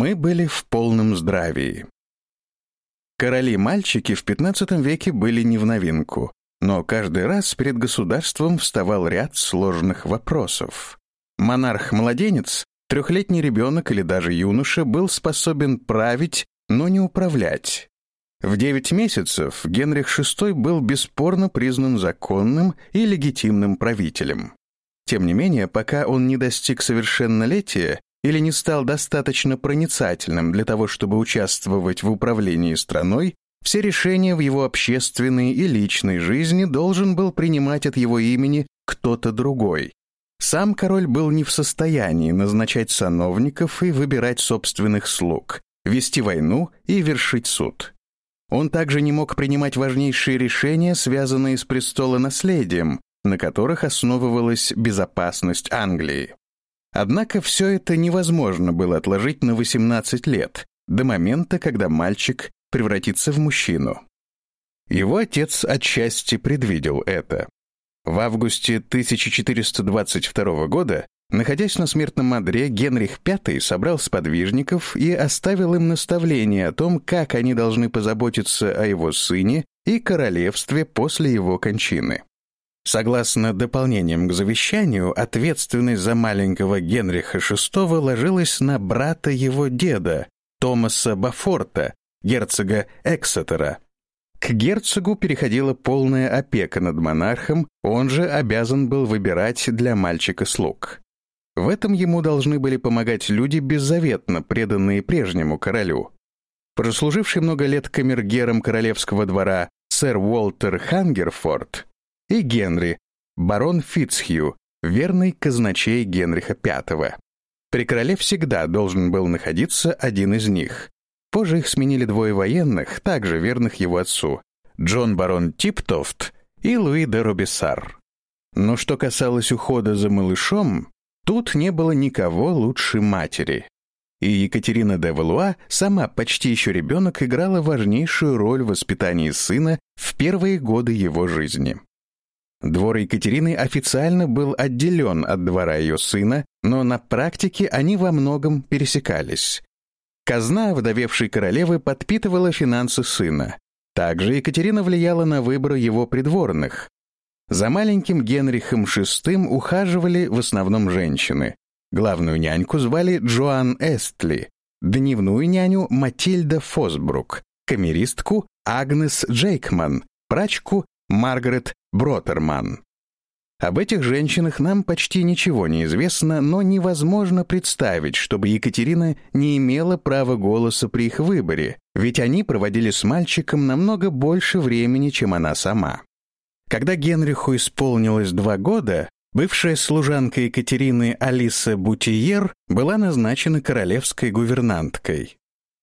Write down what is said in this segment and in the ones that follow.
Мы были в полном здравии. Короли-мальчики в XV веке были не в новинку, но каждый раз перед государством вставал ряд сложных вопросов. Монарх-младенец, трехлетний ребенок или даже юноша был способен править, но не управлять. В девять месяцев Генрих VI был бесспорно признан законным и легитимным правителем. Тем не менее, пока он не достиг совершеннолетия или не стал достаточно проницательным для того, чтобы участвовать в управлении страной, все решения в его общественной и личной жизни должен был принимать от его имени кто-то другой. Сам король был не в состоянии назначать сановников и выбирать собственных слуг, вести войну и вершить суд. Он также не мог принимать важнейшие решения, связанные с престолонаследием, на которых основывалась безопасность Англии. Однако все это невозможно было отложить на 18 лет, до момента, когда мальчик превратится в мужчину. Его отец отчасти предвидел это. В августе 1422 года, находясь на смертном одре, Генрих V собрал сподвижников и оставил им наставление о том, как они должны позаботиться о его сыне и королевстве после его кончины. Согласно дополнениям к завещанию, ответственность за маленького Генриха VI ложилась на брата его деда, Томаса Бафорта, герцога Эксетера. К герцогу переходила полная опека над монархом, он же обязан был выбирать для мальчика слуг. В этом ему должны были помогать люди, беззаветно преданные прежнему королю. Прослуживший много лет камергером королевского двора сэр Уолтер Хангерфорд и Генри, барон Фитцхью, верный казначей Генриха V. При короле всегда должен был находиться один из них. Позже их сменили двое военных, также верных его отцу, Джон барон Типтофт и Луи де Робессар. Но что касалось ухода за малышом, тут не было никого лучше матери. И Екатерина де Валуа, сама почти еще ребенок, играла важнейшую роль в воспитании сына в первые годы его жизни. Двор Екатерины официально был отделен от двора ее сына, но на практике они во многом пересекались. Казна вдовевшей королевы подпитывала финансы сына. Также Екатерина влияла на выбор его придворных. За маленьким Генрихом VI ухаживали в основном женщины. Главную няньку звали Джоан Эстли, дневную няню Матильда Фосбрук, камеристку Агнес Джейкман, прачку Маргарет Бротерман. Об этих женщинах нам почти ничего не известно, но невозможно представить, чтобы Екатерина не имела права голоса при их выборе, ведь они проводили с мальчиком намного больше времени, чем она сама. Когда Генриху исполнилось два года, бывшая служанка Екатерины Алиса Бутиер была назначена королевской гувернанткой.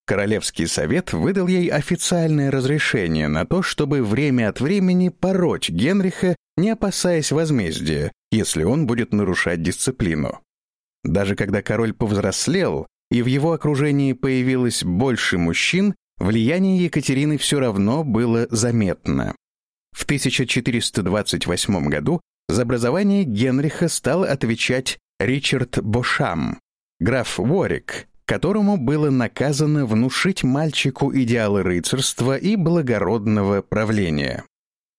Королевский совет выдал ей официальное разрешение на то, чтобы время от времени пороть Генриха, не опасаясь возмездия, если он будет нарушать дисциплину. Даже когда король повзрослел, и в его окружении появилось больше мужчин, влияние Екатерины все равно было заметно. В 1428 году за образование Генриха стал отвечать Ричард Бошам, граф Ворик, которому было наказано внушить мальчику идеалы рыцарства и благородного правления.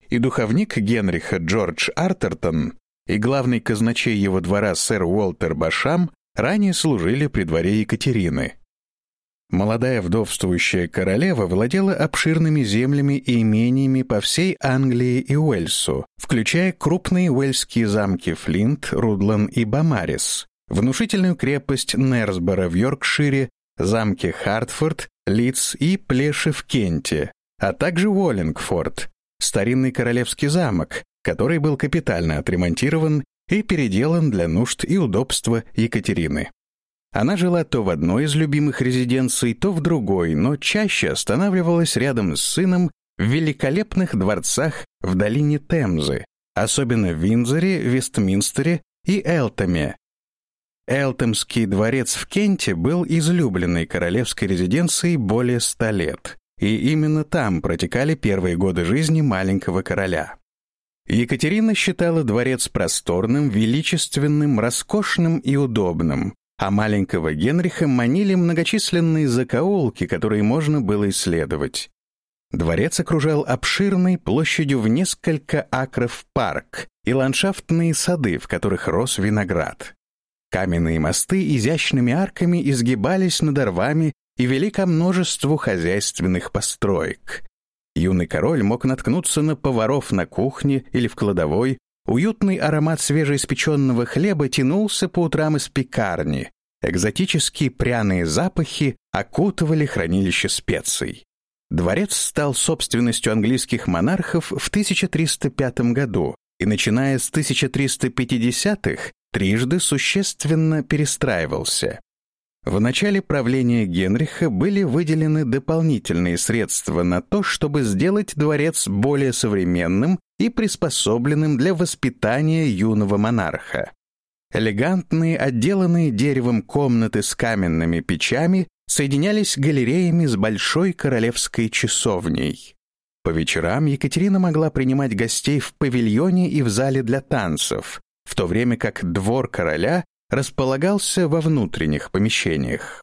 И духовник Генриха Джордж Артертон, и главный казначей его двора сэр Уолтер Башам ранее служили при дворе Екатерины. Молодая вдовствующая королева владела обширными землями и имениями по всей Англии и Уэльсу, включая крупные уэльские замки Флинт, Рудлан и Бамарис, внушительную крепость Нерсборо в Йоркшире, замки Хартфорд, Лидс и Плеши в Кенте, а также Уоллингфорд, старинный королевский замок, который был капитально отремонтирован и переделан для нужд и удобства Екатерины. Она жила то в одной из любимых резиденций, то в другой, но чаще останавливалась рядом с сыном в великолепных дворцах в долине Темзы, особенно в Виндзоре, Вестминстере и Элтоме, Элтемский дворец в Кенте был излюбленной королевской резиденцией более ста лет, и именно там протекали первые годы жизни маленького короля. Екатерина считала дворец просторным, величественным, роскошным и удобным, а маленького Генриха манили многочисленные закоулки, которые можно было исследовать. Дворец окружал обширный площадью в несколько акров парк и ландшафтные сады, в которых рос виноград. Каменные мосты изящными арками изгибались над рвами и вели ко множеству хозяйственных построек. Юный король мог наткнуться на поваров на кухне или в кладовой, Уютный аромат свежеиспеченного хлеба тянулся по утрам из пекарни. Экзотические пряные запахи окутывали хранилище специй. Дворец стал собственностью английских монархов в 1305 году и, начиная с 1350-х, трижды существенно перестраивался. В начале правления Генриха были выделены дополнительные средства на то, чтобы сделать дворец более современным и приспособленным для воспитания юного монарха. Элегантные, отделанные деревом комнаты с каменными печами соединялись галереями с большой королевской часовней. По вечерам Екатерина могла принимать гостей в павильоне и в зале для танцев, в то время как двор короля располагался во внутренних помещениях.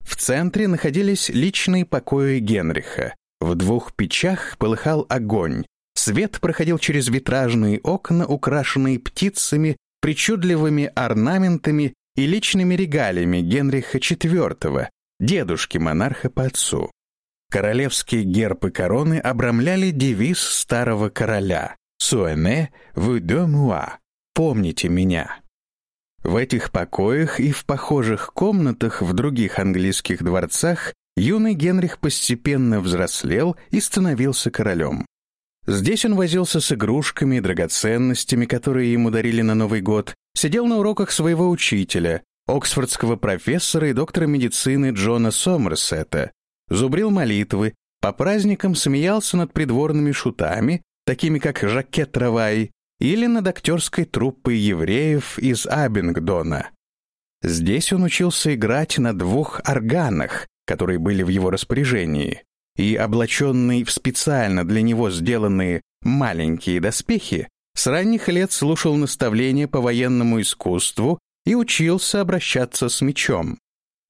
В центре находились личные покои Генриха. В двух печах полыхал огонь, Свет проходил через витражные окна, украшенные птицами, причудливыми орнаментами и личными регалиями Генриха IV, дедушки монарха по отцу. Королевские герб и короны обрамляли девиз старого короля «Суэне moi» — «Помните меня». В этих покоях и в похожих комнатах в других английских дворцах юный Генрих постепенно взрослел и становился королем. Здесь он возился с игрушками и драгоценностями, которые ему дарили на Новый год, сидел на уроках своего учителя, оксфордского профессора и доктора медицины Джона Сомерсета, зубрил молитвы, по праздникам смеялся над придворными шутами, такими как Жакет Равай, или над актерской труппой евреев из Абингдона. Здесь он учился играть на двух органах, которые были в его распоряжении и облаченный в специально для него сделанные маленькие доспехи, с ранних лет слушал наставления по военному искусству и учился обращаться с мечом.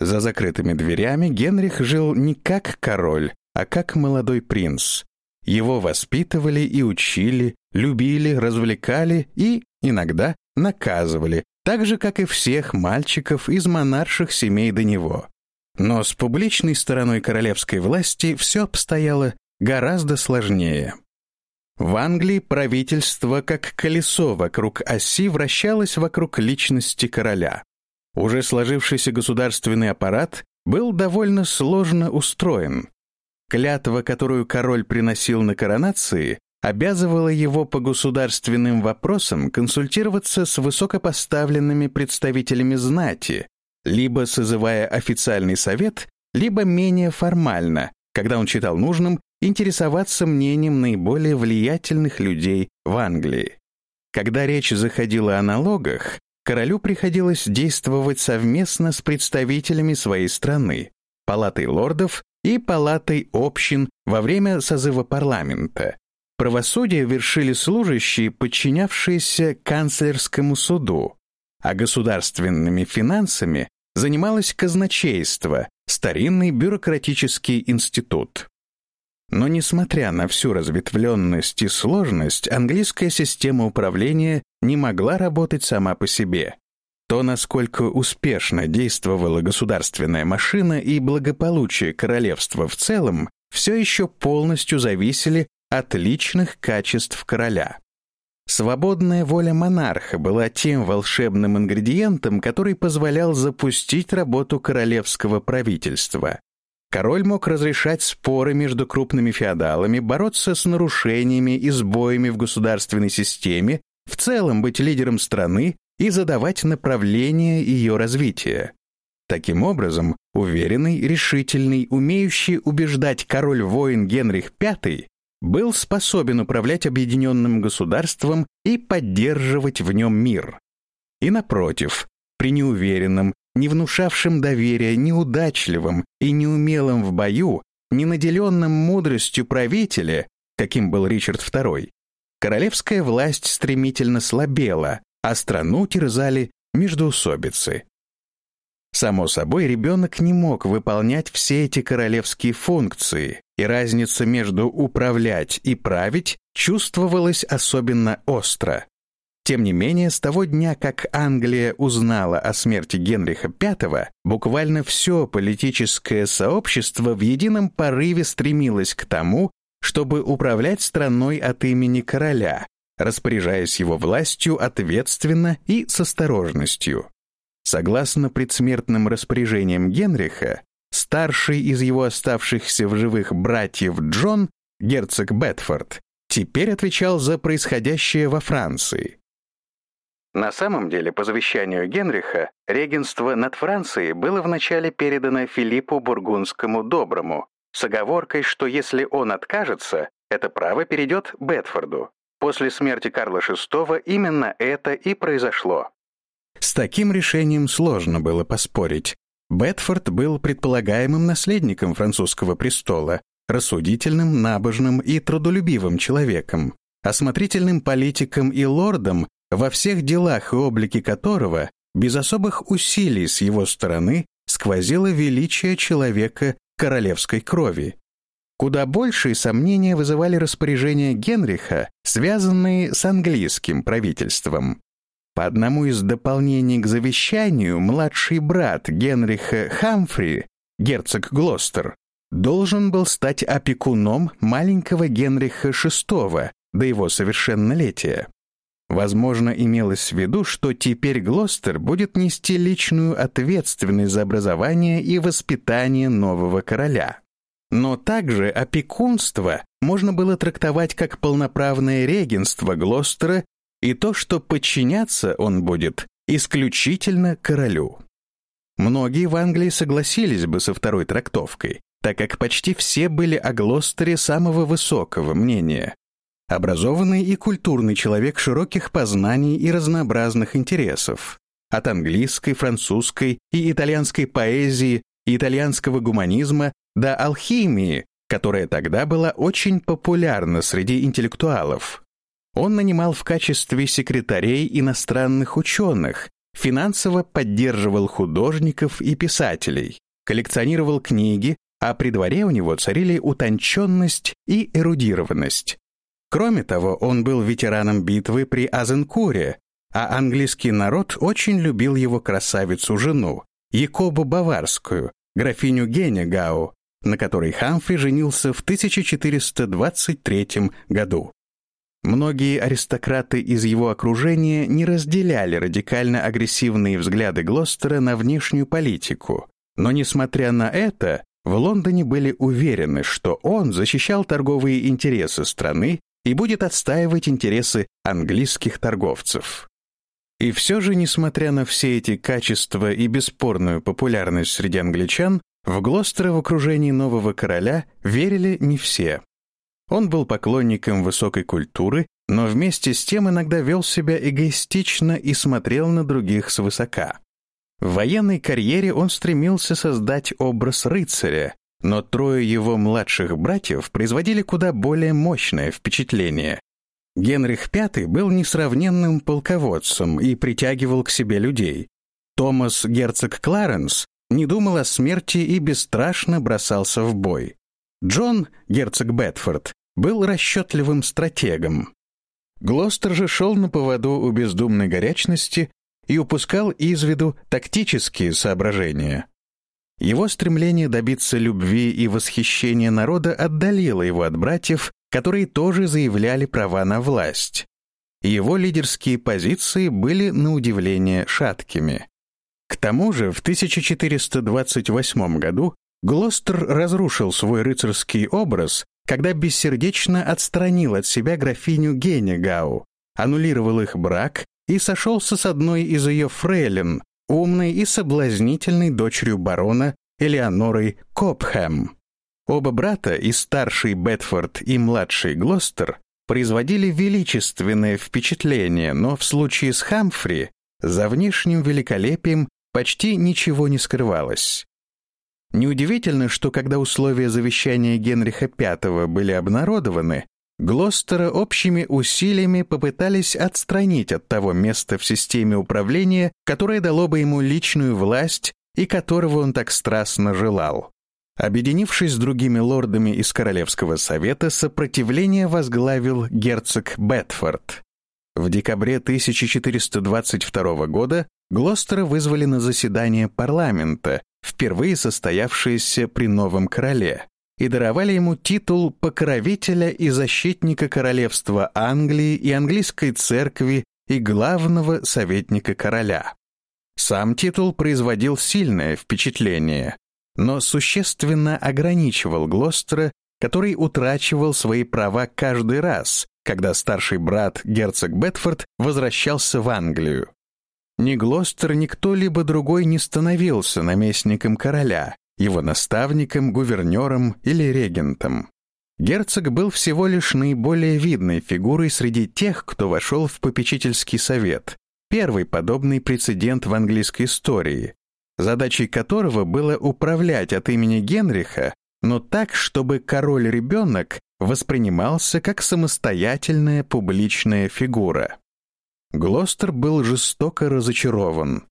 За закрытыми дверями Генрих жил не как король, а как молодой принц. Его воспитывали и учили, любили, развлекали и, иногда, наказывали, так же, как и всех мальчиков из монарших семей до него. Но с публичной стороной королевской власти все обстояло гораздо сложнее. В Англии правительство, как колесо вокруг оси, вращалось вокруг личности короля. Уже сложившийся государственный аппарат был довольно сложно устроен. Клятва, которую король приносил на коронации, обязывала его по государственным вопросам консультироваться с высокопоставленными представителями знати, либо созывая официальный совет, либо менее формально, когда он считал нужным интересоваться мнением наиболее влиятельных людей в Англии. Когда речь заходила о налогах, королю приходилось действовать совместно с представителями своей страны, палатой лордов и палатой общин во время созыва парламента. Правосудие вершили служащие, подчинявшиеся канцлерскому суду, а государственными финансами занималось казначейство, старинный бюрократический институт. Но несмотря на всю разветвленность и сложность, английская система управления не могла работать сама по себе. То, насколько успешно действовала государственная машина и благополучие королевства в целом, все еще полностью зависели от личных качеств короля. Свободная воля монарха была тем волшебным ингредиентом, который позволял запустить работу королевского правительства. Король мог разрешать споры между крупными феодалами, бороться с нарушениями и сбоями в государственной системе, в целом быть лидером страны и задавать направление ее развития. Таким образом, уверенный, решительный, умеющий убеждать король-воин Генрих V был способен управлять объединенным государством и поддерживать в нем мир. И напротив, при неуверенном, не внушавшем доверия, неудачливом и неумелом в бою, ненаделенном мудростью правителе, каким был Ричард II, королевская власть стремительно слабела, а страну терзали междоусобицы. Само собой, ребенок не мог выполнять все эти королевские функции, и разница между управлять и править чувствовалась особенно остро. Тем не менее, с того дня, как Англия узнала о смерти Генриха V, буквально все политическое сообщество в едином порыве стремилось к тому, чтобы управлять страной от имени короля, распоряжаясь его властью ответственно и с осторожностью. Согласно предсмертным распоряжениям Генриха, старший из его оставшихся в живых братьев Джон, герцог Бетфорд, теперь отвечал за происходящее во Франции. На самом деле, по завещанию Генриха, регенство над Францией было вначале передано Филиппу Бургундскому Доброму, с оговоркой, что если он откажется, это право перейдет Бетфорду. После смерти Карла VI именно это и произошло. С таким решением сложно было поспорить. Бетфорд был предполагаемым наследником французского престола, рассудительным, набожным и трудолюбивым человеком, осмотрительным политиком и лордом, во всех делах и облике которого, без особых усилий с его стороны, сквозило величие человека королевской крови. Куда большие сомнения вызывали распоряжения Генриха, связанные с английским правительством. По одному из дополнений к завещанию, младший брат Генриха Хамфри, герцог Глостер, должен был стать опекуном маленького Генриха VI до его совершеннолетия. Возможно, имелось в виду, что теперь Глостер будет нести личную ответственность за образование и воспитание нового короля. Но также опекунство можно было трактовать как полноправное регенство Глостера и то, что подчиняться он будет исключительно королю. Многие в Англии согласились бы со второй трактовкой, так как почти все были о Глостере самого высокого мнения. Образованный и культурный человек широких познаний и разнообразных интересов. От английской, французской и итальянской поэзии итальянского гуманизма до алхимии, которая тогда была очень популярна среди интеллектуалов. Он нанимал в качестве секретарей иностранных ученых, финансово поддерживал художников и писателей, коллекционировал книги, а при дворе у него царили утонченность и эрудированность. Кроме того, он был ветераном битвы при Азенкуре, а английский народ очень любил его красавицу-жену, Якобу Баварскую, графиню Генегау, на которой Хамфри женился в 1423 году. Многие аристократы из его окружения не разделяли радикально-агрессивные взгляды Глостера на внешнюю политику, но, несмотря на это, в Лондоне были уверены, что он защищал торговые интересы страны и будет отстаивать интересы английских торговцев. И все же, несмотря на все эти качества и бесспорную популярность среди англичан, в Глостера в окружении нового короля верили не все. Он был поклонником высокой культуры, но вместе с тем иногда вел себя эгоистично и смотрел на других свысока. В военной карьере он стремился создать образ рыцаря, но трое его младших братьев производили куда более мощное впечатление. Генрих V был несравненным полководцем и притягивал к себе людей. Томас герцог Кларенс не думал о смерти и бесстрашно бросался в бой. Джон, герцог Бетфорд, был расчетливым стратегом. Глостер же шел на поводу у бездумной горячности и упускал из виду тактические соображения. Его стремление добиться любви и восхищения народа отдалило его от братьев, которые тоже заявляли права на власть. Его лидерские позиции были, на удивление, шаткими. К тому же в 1428 году Глостер разрушил свой рыцарский образ, когда бессердечно отстранил от себя графиню Генегау, аннулировал их брак и сошелся с одной из ее фрейлин, умной и соблазнительной дочерью барона Элеонорой Копхэм. Оба брата, и старший Бетфорд, и младший Глостер, производили величественное впечатление, но в случае с Хамфри за внешним великолепием почти ничего не скрывалось. Неудивительно, что когда условия завещания Генриха V были обнародованы, Глостера общими усилиями попытались отстранить от того места в системе управления, которое дало бы ему личную власть и которого он так страстно желал. Объединившись с другими лордами из Королевского совета, сопротивление возглавил герцог Бетфорд. В декабре 1422 года Глостера вызвали на заседание парламента, впервые состоявшееся при новом короле, и даровали ему титул покровителя и защитника королевства Англии и английской церкви и главного советника короля. Сам титул производил сильное впечатление, но существенно ограничивал Глостера, который утрачивал свои права каждый раз, когда старший брат, герцог Бетфорд, возвращался в Англию. Ни Глостер, ни кто-либо другой не становился наместником короля, его наставником, гувернером или регентом. Герцог был всего лишь наиболее видной фигурой среди тех, кто вошел в попечительский совет, первый подобный прецедент в английской истории, задачей которого было управлять от имени Генриха, но так, чтобы король-ребенок воспринимался как самостоятельная публичная фигура. Глостер был жестоко разочарован,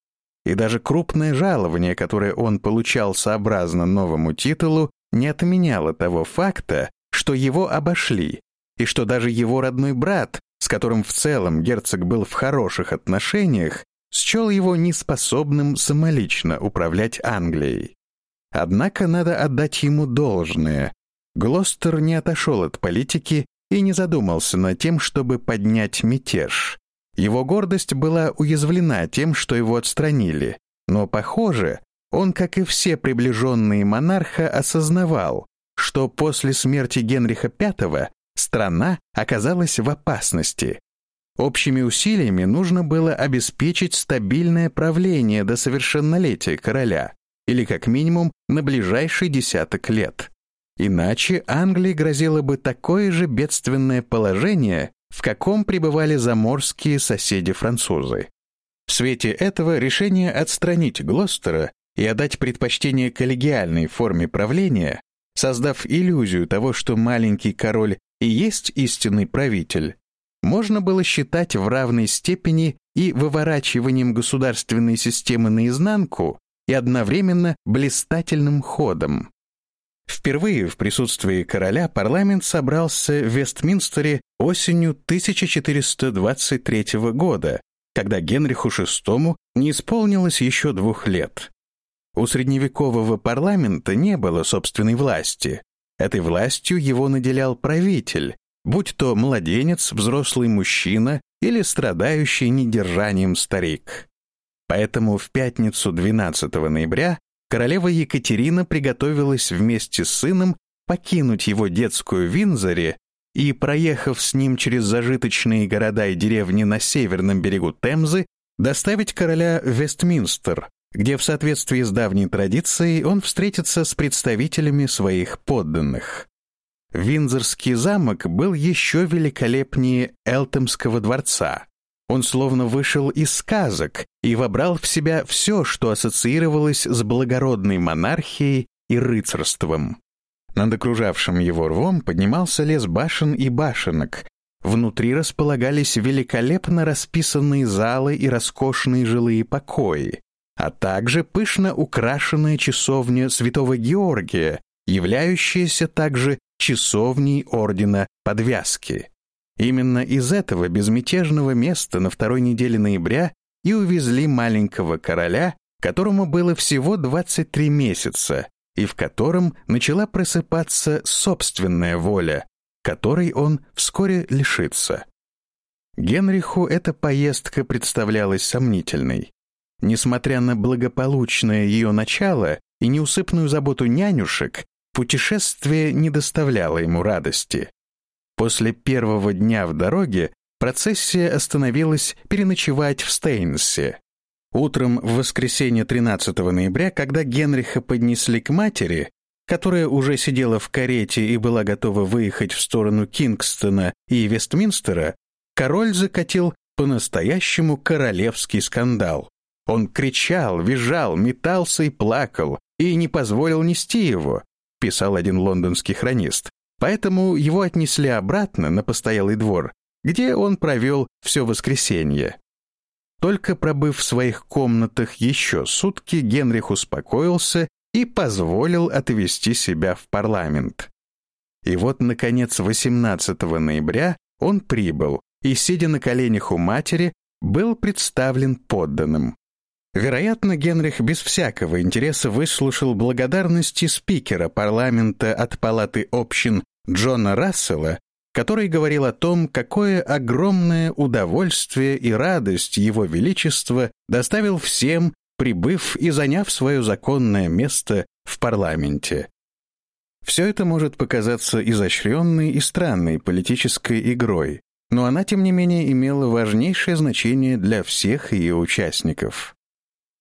и даже крупное жалование, которое он получал сообразно новому титулу, не отменяло того факта, что его обошли, и что даже его родной брат, с которым в целом герцог был в хороших отношениях, счел его неспособным самолично управлять Англией. Однако надо отдать ему должное. Глостер не отошел от политики и не задумался над тем, чтобы поднять мятеж. Его гордость была уязвлена тем, что его отстранили, но, похоже, он, как и все приближенные монарха, осознавал, что после смерти Генриха V страна оказалась в опасности. Общими усилиями нужно было обеспечить стабильное правление до совершеннолетия короля, или как минимум на ближайший десяток лет. Иначе Англии грозило бы такое же бедственное положение, в каком пребывали заморские соседи-французы. В свете этого решение отстранить Глостера и отдать предпочтение коллегиальной форме правления, создав иллюзию того, что маленький король и есть истинный правитель, можно было считать в равной степени и выворачиванием государственной системы наизнанку, и одновременно блистательным ходом. Впервые в присутствии короля парламент собрался в Вестминстере осенью 1423 года, когда Генриху VI не исполнилось еще двух лет. У средневекового парламента не было собственной власти. Этой властью его наделял правитель, будь то младенец, взрослый мужчина или страдающий недержанием старик. Поэтому в пятницу 12 ноября королева Екатерина приготовилась вместе с сыном покинуть его детскую Винзоре и, проехав с ним через зажиточные города и деревни на северном берегу Темзы, доставить короля в Вестминстер, где в соответствии с давней традицией он встретится с представителями своих подданных. Винзорский замок был еще великолепнее Элтемского дворца. Он словно вышел из сказок и вобрал в себя все, что ассоциировалось с благородной монархией и рыцарством. Над окружавшим его рвом поднимался лес башен и башенок. Внутри располагались великолепно расписанные залы и роскошные жилые покои, а также пышно украшенная часовня святого Георгия, являющаяся также часовней ордена подвязки. Именно из этого безмятежного места на второй неделе ноября и увезли маленького короля, которому было всего 23 месяца, и в котором начала просыпаться собственная воля, которой он вскоре лишится. Генриху эта поездка представлялась сомнительной. Несмотря на благополучное ее начало и неусыпную заботу нянюшек, Путешествие не доставляло ему радости. После первого дня в дороге процессия остановилась переночевать в Стейнсе. Утром в воскресенье 13 ноября, когда Генриха поднесли к матери, которая уже сидела в карете и была готова выехать в сторону Кингстона и Вестминстера, король закатил по-настоящему королевский скандал. Он кричал, визжал, метался и плакал, и не позволил нести его, писал один лондонский хронист. Поэтому его отнесли обратно на постоялый двор, где он провел все воскресенье. только пробыв в своих комнатах еще сутки, Генрих успокоился и позволил отвести себя в парламент. И вот, наконец, 18 ноября он прибыл и, сидя на коленях у матери, был представлен подданным. Вероятно, Генрих без всякого интереса выслушал благодарности спикера парламента от Палаты общин Джона Рассела, который говорил о том, какое огромное удовольствие и радость его величество доставил всем, прибыв и заняв свое законное место в парламенте. Все это может показаться изощренной и странной политической игрой, но она, тем не менее, имела важнейшее значение для всех ее участников.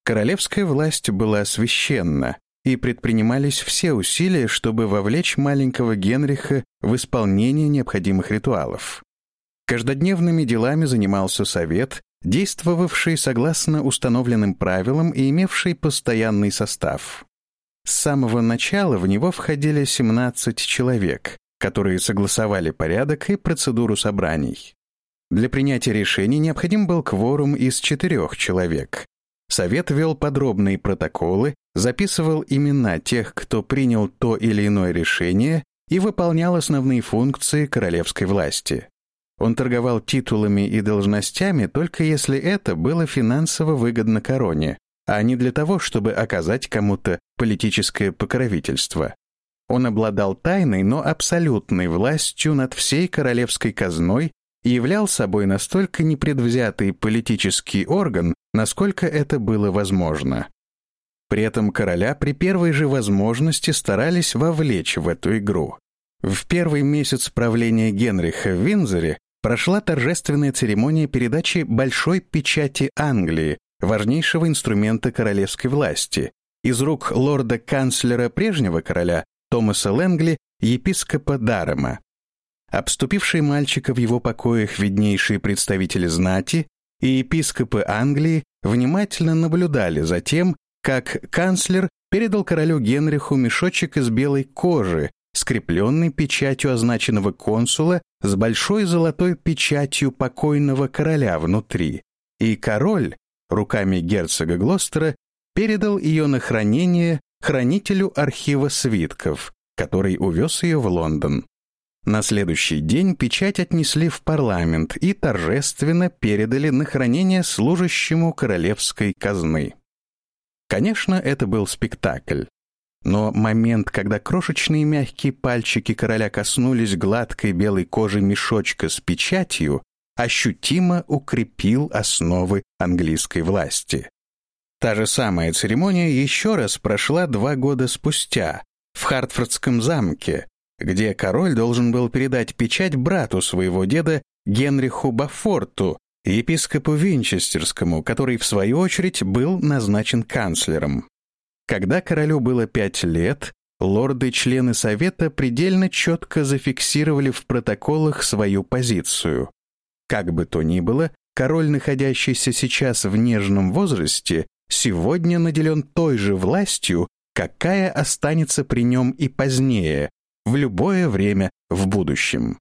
Королевская власть была священна, и предпринимались все усилия, чтобы вовлечь маленького Генриха в исполнение необходимых ритуалов. Каждодневными делами занимался совет, действовавший согласно установленным правилам и имевший постоянный состав. С самого начала в него входили 17 человек, которые согласовали порядок и процедуру собраний. Для принятия решений необходим был кворум из четырех человек. Совет вел подробные протоколы, записывал имена тех, кто принял то или иное решение и выполнял основные функции королевской власти. Он торговал титулами и должностями только если это было финансово выгодно короне, а не для того, чтобы оказать кому-то политическое покровительство. Он обладал тайной, но абсолютной властью над всей королевской казной являл собой настолько непредвзятый политический орган, насколько это было возможно. При этом короля при первой же возможности старались вовлечь в эту игру. В первый месяц правления Генриха в Винзоре прошла торжественная церемония передачи Большой печати Англии, важнейшего инструмента королевской власти, из рук лорда-канцлера прежнего короля Томаса Лэнгли, епископа Дарема. Обступившие мальчика в его покоях виднейшие представители знати и епископы Англии внимательно наблюдали за тем, как канцлер передал королю Генриху мешочек из белой кожи, скрепленный печатью означенного консула с большой золотой печатью покойного короля внутри. И король, руками герцога Глостера, передал ее на хранение хранителю архива свитков, который увез ее в Лондон. На следующий день печать отнесли в парламент и торжественно передали на хранение служащему королевской казны. Конечно, это был спектакль. Но момент, когда крошечные мягкие пальчики короля коснулись гладкой белой кожи мешочка с печатью, ощутимо укрепил основы английской власти. Та же самая церемония еще раз прошла два года спустя в Хартфордском замке, где король должен был передать печать брату своего деда Генриху Бафорту, епископу Винчестерскому, который, в свою очередь, был назначен канцлером. Когда королю было пять лет, лорды-члены Совета предельно четко зафиксировали в протоколах свою позицию. Как бы то ни было, король, находящийся сейчас в нежном возрасте, сегодня наделен той же властью, какая останется при нем и позднее, в любое время в будущем.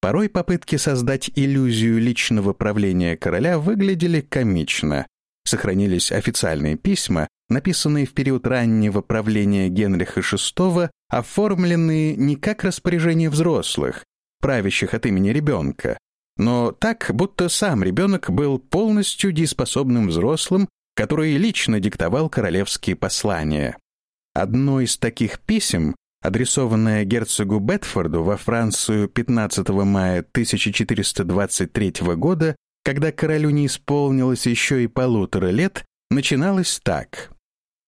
Порой попытки создать иллюзию личного правления короля выглядели комично. Сохранились официальные письма, написанные в период раннего правления Генриха VI, оформленные не как распоряжение взрослых, правящих от имени ребенка, но так, будто сам ребенок был полностью дееспособным взрослым, который лично диктовал королевские послания. Одно из таких писем, адресованное герцогу Бетфорду во Францию 15 мая 1423 года, когда королю не исполнилось еще и полутора лет, начиналось так.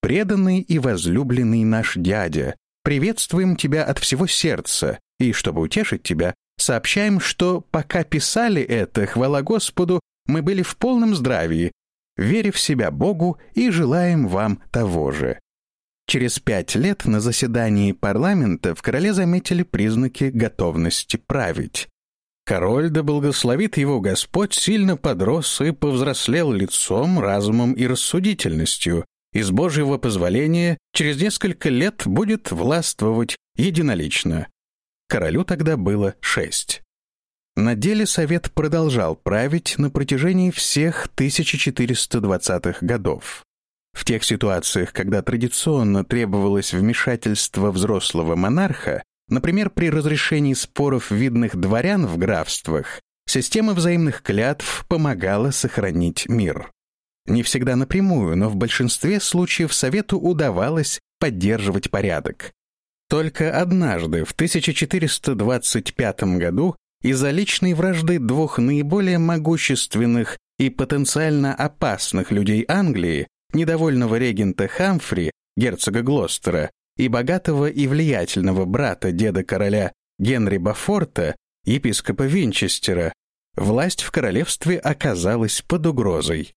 «Преданный и возлюбленный наш дядя, приветствуем тебя от всего сердца, и, чтобы утешить тебя, сообщаем, что пока писали это, хвала Господу, мы были в полном здравии, веря в себя Богу и желаем вам того же. Через пять лет на заседании парламента в короле заметили признаки готовности править. Король, да благословит его Господь, сильно подрос и повзрослел лицом, разумом и рассудительностью, и с Божьего позволения через несколько лет будет властвовать единолично. Королю тогда было шесть. На деле Совет продолжал править на протяжении всех 1420-х годов. В тех ситуациях, когда традиционно требовалось вмешательство взрослого монарха, например, при разрешении споров видных дворян в графствах, система взаимных клятв помогала сохранить мир. Не всегда напрямую, но в большинстве случаев Совету удавалось поддерживать порядок. Только однажды, в 1425 году, из-за личной вражды двух наиболее могущественных и потенциально опасных людей Англии, недовольного регента Хамфри, герцога Глостера, и богатого и влиятельного брата деда короля Генри Бафорта, епископа Винчестера, власть в королевстве оказалась под угрозой.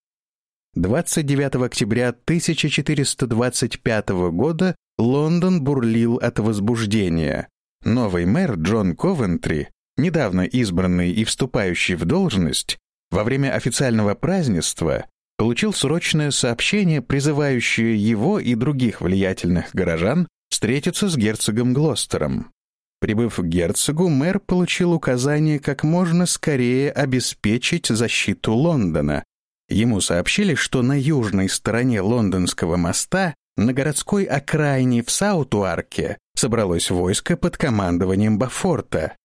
29 октября 1425 года Лондон бурлил от возбуждения. Новый мэр Джон Ковентри, недавно избранный и вступающий в должность, во время официального празднества получил срочное сообщение, призывающее его и других влиятельных горожан встретиться с герцогом Глостером. Прибыв к герцогу, мэр получил указание как можно скорее обеспечить защиту Лондона. Ему сообщили, что на южной стороне лондонского моста, на городской окраине в Саутуарке, собралось войско под командованием Бафорта.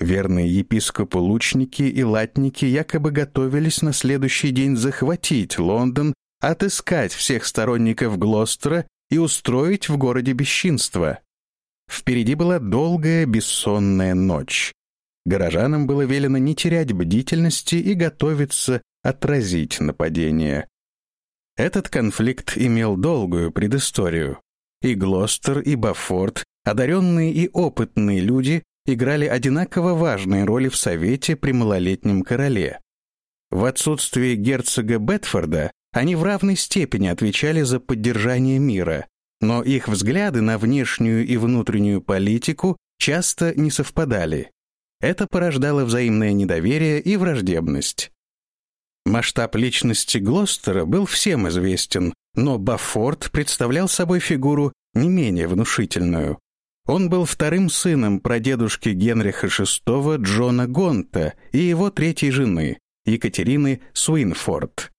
Верные епископу лучники и латники якобы готовились на следующий день захватить Лондон, отыскать всех сторонников Глостера и устроить в городе бесчинство. Впереди была долгая бессонная ночь. Горожанам было велено не терять бдительности и готовиться отразить нападение. Этот конфликт имел долгую предысторию. И Глостер, и Бафорт, одаренные и опытные люди, играли одинаково важные роли в Совете при малолетнем короле. В отсутствие герцога Бетфорда они в равной степени отвечали за поддержание мира, но их взгляды на внешнюю и внутреннюю политику часто не совпадали. Это порождало взаимное недоверие и враждебность. Масштаб личности Глостера был всем известен, но Баффорд представлял собой фигуру не менее внушительную. Он был вторым сыном прадедушки Генриха VI Джона Гонта и его третьей жены, Екатерины Суинфорд.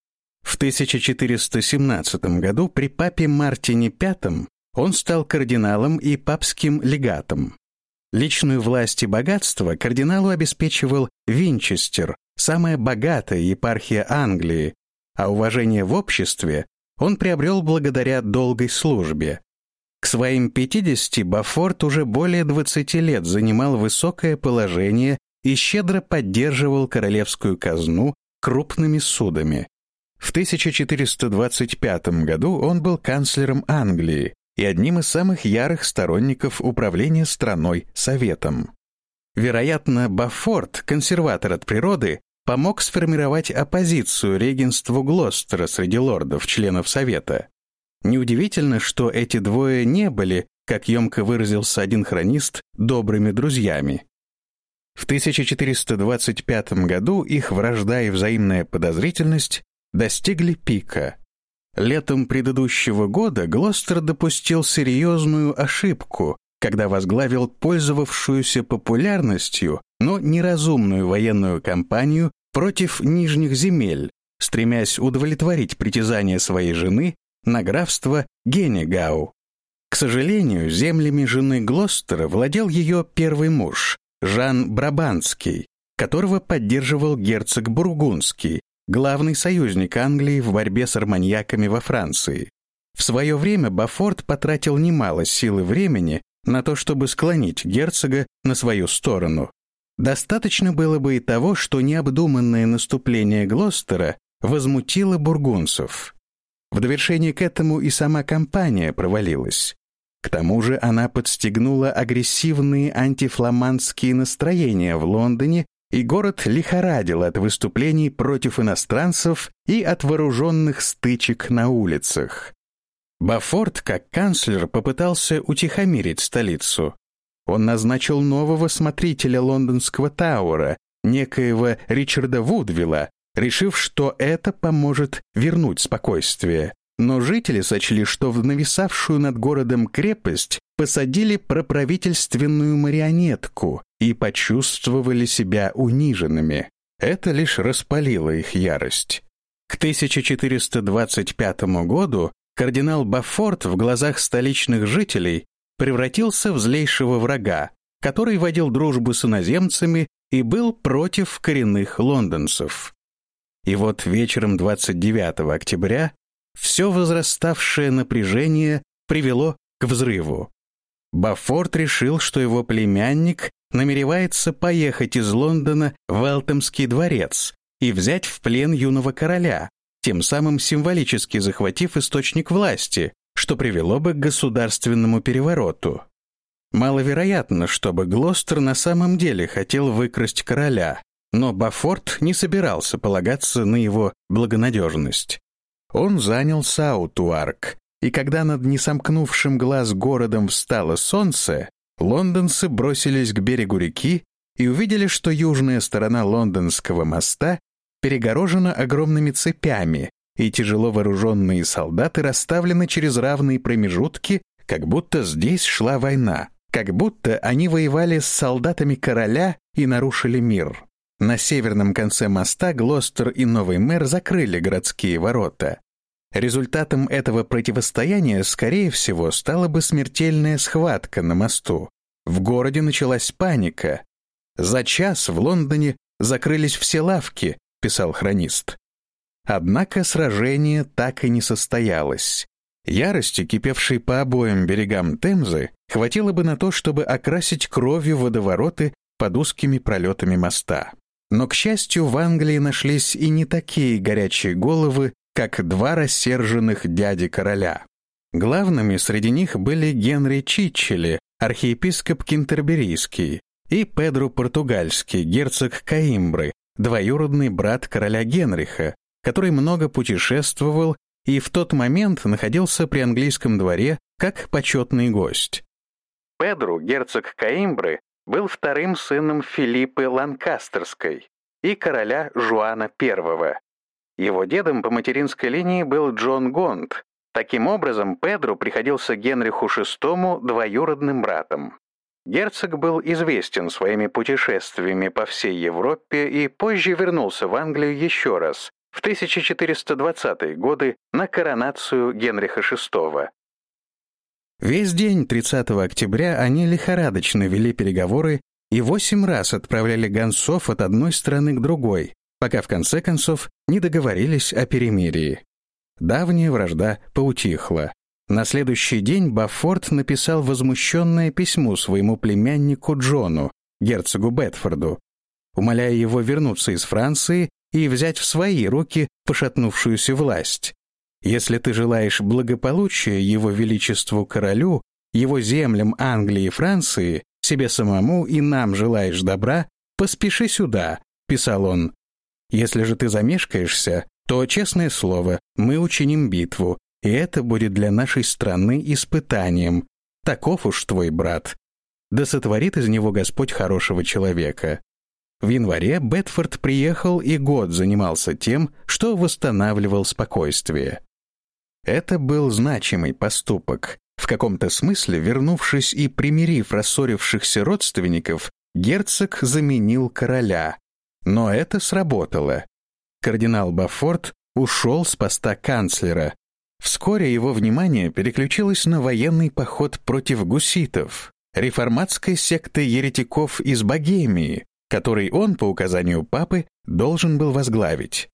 В 1417 году при папе Мартине V он стал кардиналом и папским легатом. Личную власть и богатство кардиналу обеспечивал Винчестер, самая богатая епархия Англии, а уважение в обществе он приобрел благодаря долгой службе. К своим 50 Бафорт уже более 20 лет занимал высокое положение и щедро поддерживал королевскую казну крупными судами. В 1425 году он был канцлером Англии и одним из самых ярых сторонников управления страной Советом. Вероятно, Бафорт, консерватор от природы, помог сформировать оппозицию регенству Глостера среди лордов, членов Совета. Неудивительно, что эти двое не были, как емко выразился один хронист, добрыми друзьями. В 1425 году их вражда и взаимная подозрительность достигли пика. Летом предыдущего года Глостер допустил серьезную ошибку, когда возглавил пользовавшуюся популярностью, но неразумную военную кампанию против нижних земель, стремясь удовлетворить притязания своей жены на графство Генегау. К сожалению, землями жены Глостера владел ее первый муж, Жан Брабанский, которого поддерживал герцог Бургундский, главный союзник Англии в борьбе с арманьяками во Франции. В свое время Бафорт потратил немало сил и времени на то, чтобы склонить герцога на свою сторону. Достаточно было бы и того, что необдуманное наступление Глостера возмутило бургунцев. В довершение к этому и сама кампания провалилась. К тому же она подстегнула агрессивные антифламандские настроения в Лондоне, и город лихорадил от выступлений против иностранцев и от вооруженных стычек на улицах. Бафорт, как канцлер, попытался утихомирить столицу. Он назначил нового смотрителя лондонского Тауэра, некоего Ричарда Вудвилла, решив, что это поможет вернуть спокойствие. Но жители сочли, что в нависавшую над городом крепость посадили проправительственную марионетку и почувствовали себя униженными. Это лишь распалило их ярость. К 1425 году кардинал Бафорт в глазах столичных жителей превратился в злейшего врага, который водил дружбу с иноземцами и был против коренных лондонцев. И вот вечером 29 октября все возраставшее напряжение привело к взрыву. Бафорт решил, что его племянник намеревается поехать из Лондона в Элтемский дворец и взять в плен юного короля, тем самым символически захватив источник власти, что привело бы к государственному перевороту. Маловероятно, чтобы Глостер на самом деле хотел выкрасть короля, но Бафорт не собирался полагаться на его благонадежность. Он занял Саутуарк, и когда над несомкнувшим глаз городом встало солнце, лондонцы бросились к берегу реки и увидели, что южная сторона лондонского моста перегорожена огромными цепями, и тяжело вооруженные солдаты расставлены через равные промежутки, как будто здесь шла война, как будто они воевали с солдатами короля и нарушили мир. На северном конце моста Глостер и новый мэр закрыли городские ворота. Результатом этого противостояния, скорее всего, стала бы смертельная схватка на мосту. В городе началась паника. За час в Лондоне закрылись все лавки, писал хронист. Однако сражение так и не состоялось. Ярости, кипевшей по обоим берегам Темзы, хватило бы на то, чтобы окрасить кровью водовороты под узкими пролетами моста. Но, к счастью, в Англии нашлись и не такие горячие головы, как два рассерженных дяди короля. Главными среди них были Генри Чичели, архиепископ Кентерберийский, и Педро Португальский, герцог Каимбры, двоюродный брат короля Генриха, который много путешествовал и в тот момент находился при английском дворе как почетный гость. Педро, герцог Каимбры, был вторым сыном Филиппы Ланкастерской и короля Жуана I. Его дедом по материнской линии был Джон Гонд. Таким образом, Педро приходился Генриху VI двоюродным братом. Герцог был известен своими путешествиями по всей Европе и позже вернулся в Англию еще раз, в 1420-е годы, на коронацию Генриха VI. Весь день 30 октября они лихорадочно вели переговоры и восемь раз отправляли гонцов от одной страны к другой, пока в конце концов не договорились о перемирии. Давняя вражда поутихла. На следующий день Баффорд написал возмущенное письмо своему племяннику Джону, герцогу Бетфорду, умоляя его вернуться из Франции и взять в свои руки пошатнувшуюся власть. Если ты желаешь благополучия его величеству королю, его землям Англии и Франции, себе самому и нам желаешь добра, поспеши сюда, писал он. Если же ты замешкаешься, то, честное слово, мы учиним битву, и это будет для нашей страны испытанием. Таков уж твой брат. Да сотворит из него Господь хорошего человека. В январе Бетфорд приехал и год занимался тем, что восстанавливал спокойствие. Это был значимый поступок. В каком-то смысле, вернувшись и примирив рассорившихся родственников, герцог заменил короля. Но это сработало. Кардинал Бафорт ушел с поста канцлера. Вскоре его внимание переключилось на военный поход против гуситов, реформатской секты еретиков из Богемии, который он, по указанию папы, должен был возглавить.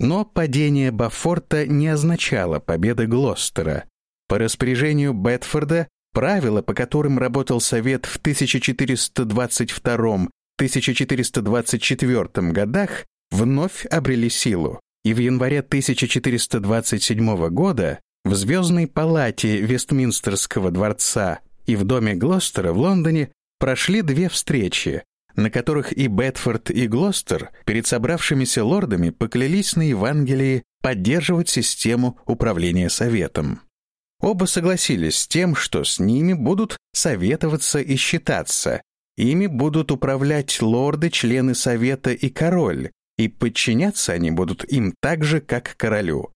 Но падение Бафорта не означало победы Глостера. По распоряжению Бетфорда правила, по которым работал Совет в 1422-1424 годах, вновь обрели силу. И в январе 1427 года в Звездной палате Вестминстерского дворца и в доме Глостера в Лондоне прошли две встречи, на которых и Бетфорд, и Глостер перед собравшимися лордами поклялись на Евангелии поддерживать систему управления Советом. Оба согласились с тем, что с ними будут советоваться и считаться, ими будут управлять лорды, члены Совета и король, и подчиняться они будут им так же, как королю.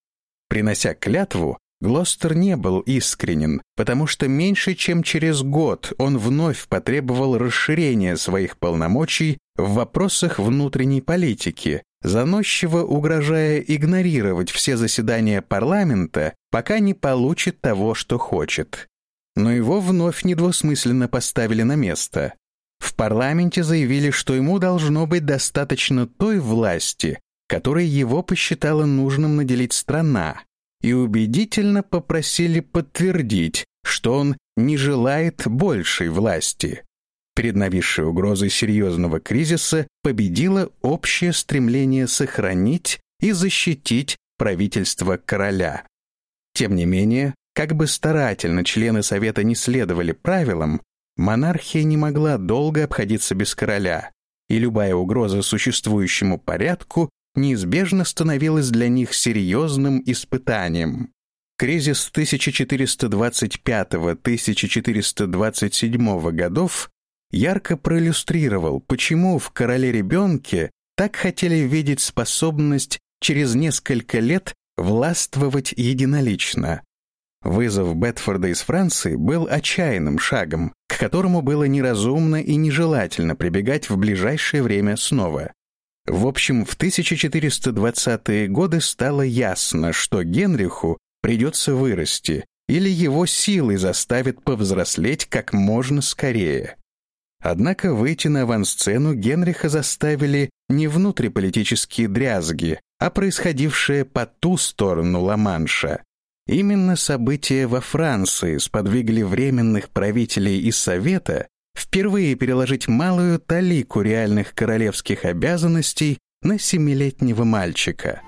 Принося клятву, Глостер не был искренен, потому что меньше чем через год он вновь потребовал расширения своих полномочий в вопросах внутренней политики, заносчиво угрожая игнорировать все заседания парламента, пока не получит того, что хочет. Но его вновь недвусмысленно поставили на место. В парламенте заявили, что ему должно быть достаточно той власти, которой его посчитала нужным наделить страна, и убедительно попросили подтвердить, что он не желает большей власти. Перед нависшей угрозой серьезного кризиса победило общее стремление сохранить и защитить правительство короля. Тем не менее, как бы старательно члены Совета не следовали правилам, монархия не могла долго обходиться без короля, и любая угроза существующему порядку неизбежно становилось для них серьезным испытанием. Кризис 1425-1427 годов ярко проиллюстрировал, почему в «Короле-ребенке» так хотели видеть способность через несколько лет властвовать единолично. Вызов Бетфорда из Франции был отчаянным шагом, к которому было неразумно и нежелательно прибегать в ближайшее время снова. В общем, в 1420-е годы стало ясно, что Генриху придется вырасти, или его силой заставят повзрослеть как можно скорее. Однако выйти на авансцену Генриха заставили не внутриполитические дрязги, а происходившее по ту сторону Ла-Манша. Именно события во Франции сподвигли временных правителей из Совета впервые переложить малую талику реальных королевских обязанностей на семилетнего мальчика.